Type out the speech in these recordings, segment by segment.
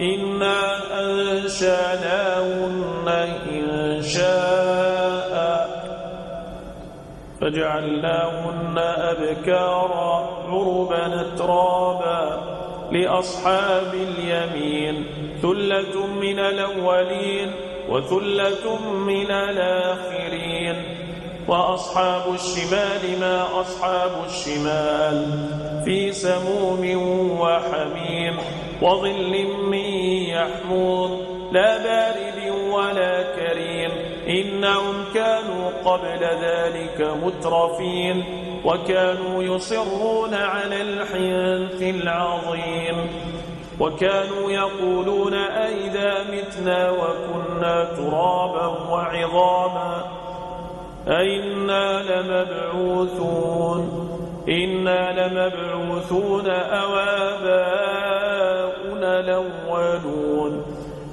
إنا أنشاناهن إن شاء فجعلناهن أبكارا عربا ترابا لأصحاب اليمين ثلة من الأولين وثلة من الآخرين وأصحاب الشمال ما أصحاب الشمال في سموم وحميم وظل من يحموم لا بارد ولا كريم. إنهم كانوا قبل ذلك مترفين وكانوا يصرون على الحنث العظيم. وكانوا يقولون أئذا متنا وكنا ترابا وعظاما أئنا لمبعوثون. إنا لمبعوثون أواباؤنا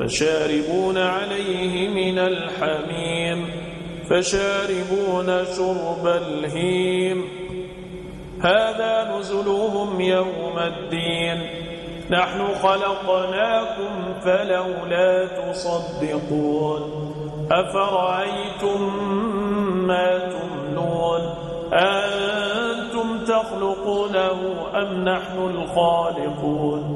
فشاربون عليه من الحميم فشاربون شرب الهيم. هذا نزلهم يوم الدين. نحن خلقناكم فلولا تصدقون. أفرأيتم ما تمنون؟ أنتم تخلقونه أم نحن الخالقون؟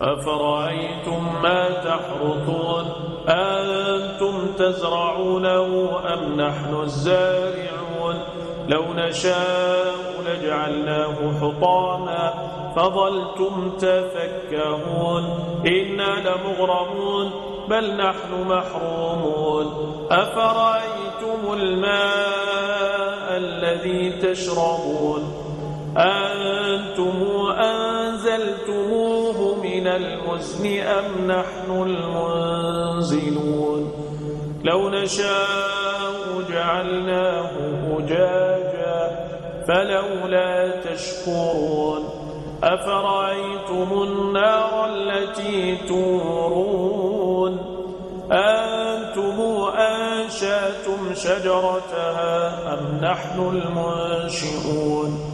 أفرأيتم ما تحرثون؟ أنتم تزرعونه أم نحن الزارعون؟ لو نشاء لجعلناه حطاما. فظلتم تفكهون. إنا لمغرمون بل نحن محرومون. أفرأيتم الماء الذي تشربون؟ أنتم أنزلتموه من المزن أم نحن المنزلون؟ لو نشاء جعلناه أجاجا فلولا تشكرون. أفرأيتم النار التي تورون؟ أنتم أنشأتم شجرتها أم نحن المنشئون؟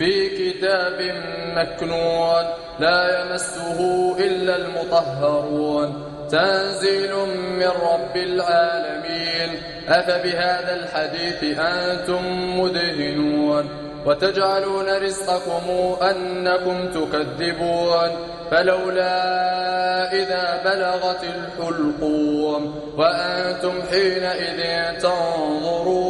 في كتاب مكنون لا يمسه إلا المطهرون. تنزيل من رب العالمين. أفبهذا الحديث أنتم مدهنون. وتجعلون رزقكم أنكم تكذبون. فلولا إذا بلغت الحلقوم. وأنتم حينئذ تنظرون.